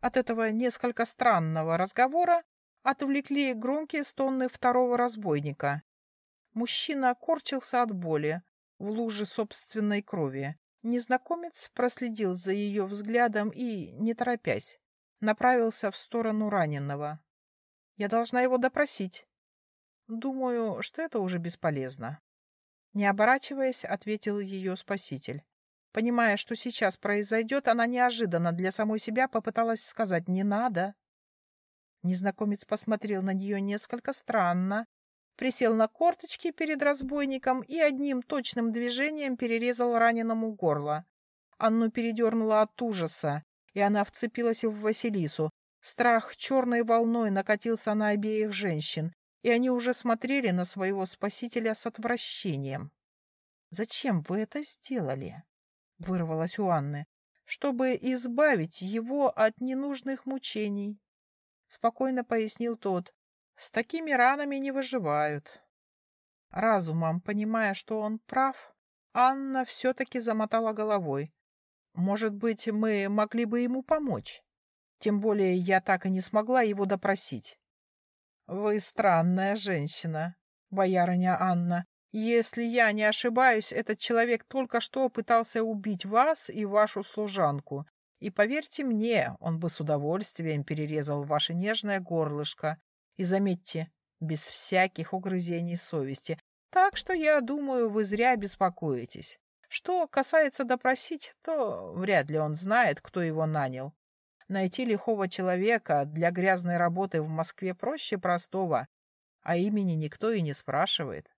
От этого несколько странного разговора отвлекли громкие стоны второго разбойника. Мужчина корчился от боли в луже собственной крови. Незнакомец проследил за ее взглядом и, не торопясь, направился в сторону раненого. «Я должна его допросить». «Думаю, что это уже бесполезно». Не оборачиваясь, ответил ее спаситель. Понимая, что сейчас произойдет, она неожиданно для самой себя попыталась сказать «не надо». Незнакомец посмотрел на нее несколько странно, присел на корточки перед разбойником и одним точным движением перерезал раненому горло. Анну передернула от ужаса, и она вцепилась в Василису. Страх черной волной накатился на обеих женщин, и они уже смотрели на своего спасителя с отвращением. «Зачем вы это сделали?» — вырвалось у Анны. «Чтобы избавить его от ненужных мучений», — спокойно пояснил тот. «С такими ранами не выживают». Разумом, понимая, что он прав, Анна все-таки замотала головой. «Может быть, мы могли бы ему помочь? Тем более я так и не смогла его допросить». «Вы странная женщина, боярыня Анна. Если я не ошибаюсь, этот человек только что пытался убить вас и вашу служанку. И поверьте мне, он бы с удовольствием перерезал ваше нежное горлышко. И заметьте, без всяких угрызений совести. Так что, я думаю, вы зря беспокоитесь. Что касается допросить, то вряд ли он знает, кто его нанял. Найти лихого человека для грязной работы в Москве проще простого, а имени никто и не спрашивает.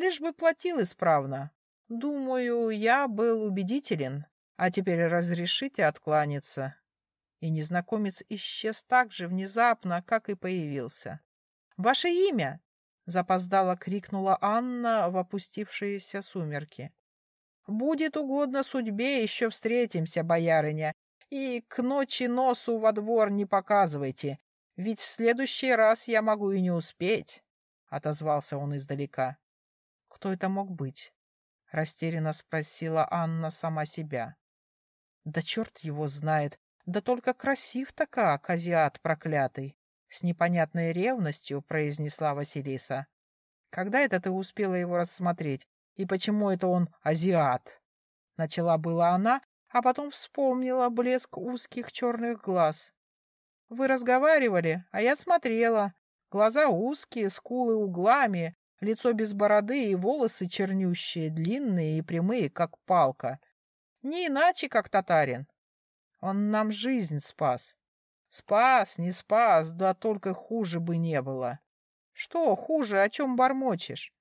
Лишь бы платил исправно. Думаю, я был убедителен, а теперь разрешите откланяться. И незнакомец исчез так же внезапно, как и появился. «Ваше имя?» — запоздало крикнула Анна в опустившиеся сумерки. «Будет угодно судьбе, еще встретимся, боярыня, и к ночи носу во двор не показывайте, ведь в следующий раз я могу и не успеть», — отозвался он издалека. «Кто это мог быть?» — растерянно спросила Анна сама себя. «Да черт его знает, да только красив-то как, азиат проклятый!» С непонятной ревностью произнесла Василиса. «Когда это ты успела его рассмотреть? И почему это он азиат?» Начала была она, а потом вспомнила блеск узких черных глаз. «Вы разговаривали, а я смотрела. Глаза узкие, скулы углами, лицо без бороды и волосы чернющие, длинные и прямые, как палка. Не иначе, как татарин. Он нам жизнь спас. Спас, не спас, да только хуже бы не было. Что хуже, о чем бормочешь?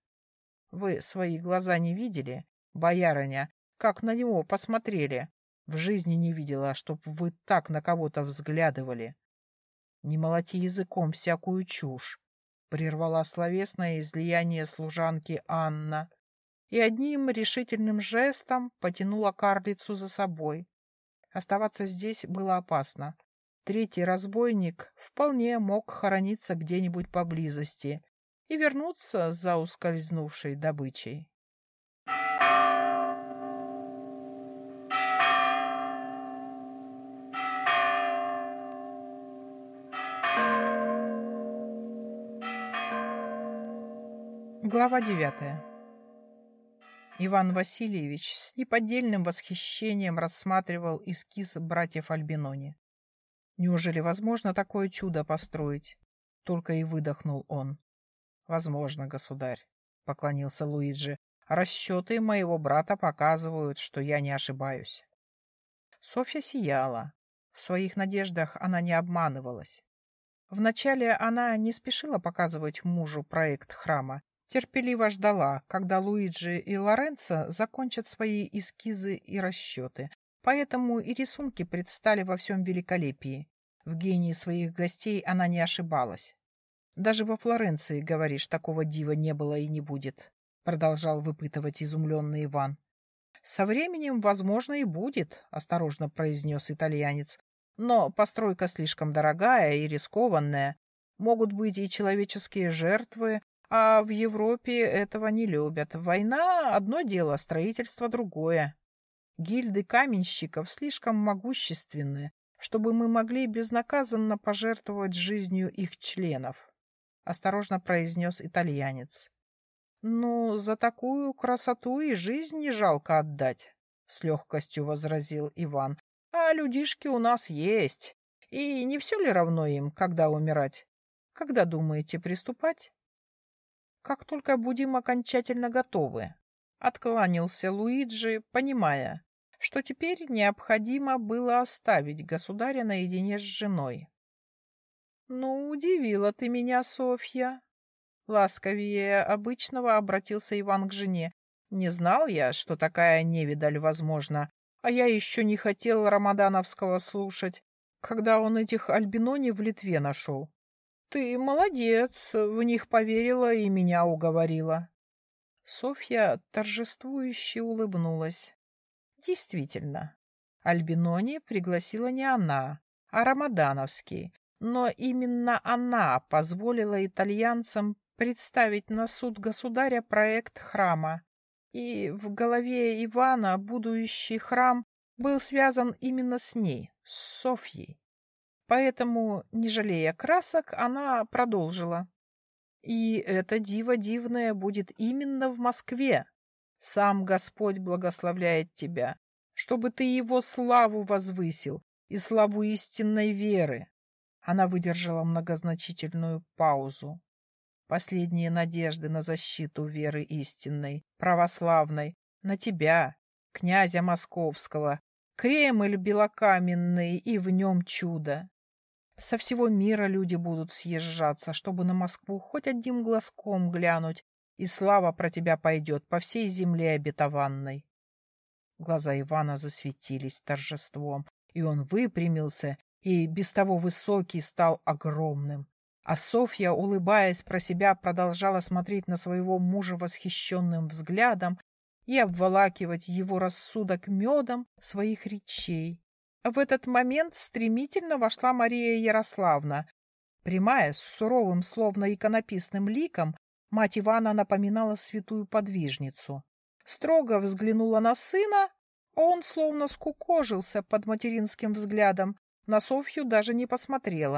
Вы свои глаза не видели, боярыня, как на него посмотрели? В жизни не видела, чтоб вы так на кого-то взглядывали. Не молоти языком всякую чушь, — прервала словесное излияние служанки Анна и одним решительным жестом потянула карлицу за собой. Оставаться здесь было опасно. Третий разбойник вполне мог хорониться где-нибудь поблизости и вернуться за ускользнувшей добычей. Глава девятая Иван Васильевич с неподдельным восхищением рассматривал эскиз братьев Альбинони. Неужели возможно такое чудо построить? Только и выдохнул он. Возможно, государь, поклонился Луиджи. Расчеты моего брата показывают, что я не ошибаюсь. Софья сияла. В своих надеждах она не обманывалась. Вначале она не спешила показывать мужу проект храма, терпеливо ждала, когда Луиджи и Лоренцо закончат свои эскизы и расчеты, поэтому и рисунки предстали во всем великолепии. В гении своих гостей она не ошибалась. «Даже во Флоренции, говоришь, такого дива не было и не будет», — продолжал выпытывать изумленный Иван. «Со временем, возможно, и будет», — осторожно произнес итальянец. «Но постройка слишком дорогая и рискованная. Могут быть и человеческие жертвы, а в Европе этого не любят. Война — одно дело, строительство — другое. Гильды каменщиков слишком могущественны, чтобы мы могли безнаказанно пожертвовать жизнью их членов, — осторожно произнес итальянец. — Ну, за такую красоту и жизнь не жалко отдать, — с легкостью возразил Иван. — А людишки у нас есть, и не все ли равно им, когда умирать? Когда думаете приступать? — Как только будем окончательно готовы, — откланялся Луиджи, понимая, что теперь необходимо было оставить государя наедине с женой. «Ну, удивила ты меня, Софья!» Ласковее обычного обратился Иван к жене. «Не знал я, что такая невидаль возможна, а я еще не хотел Рамадановского слушать, когда он этих альбинони в Литве нашел. Ты молодец, в них поверила и меня уговорила». Софья торжествующе улыбнулась. Действительно, Альбинони пригласила не она, а Рамадановский, но именно она позволила итальянцам представить на суд государя проект храма. И в голове Ивана будущий храм был связан именно с ней, с Софьей. Поэтому, не жалея красок, она продолжила. И это диво дивное будет именно в Москве, сам Господь благословляет тебя, чтобы ты его славу возвысил и славу истинной веры. Она выдержала многозначительную паузу. Последние надежды на защиту веры истинной, православной, на тебя, князя московского, Кремль белокаменный и в нем чудо. Со всего мира люди будут съезжаться, чтобы на Москву хоть одним глазком глянуть и слава про тебя пойдет по всей земле обетованной. Глаза Ивана засветились торжеством, и он выпрямился, и без того высокий стал огромным. А Софья, улыбаясь про себя, продолжала смотреть на своего мужа восхищенным взглядом и обволакивать его рассудок медом своих речей. В этот момент стремительно вошла Мария Ярославна, прямая, с суровым, словно иконописным ликом, Мать Ивана напоминала святую подвижницу. Строго взглянула на сына, а он словно скукожился под материнским взглядом, на Софью даже не посмотрела.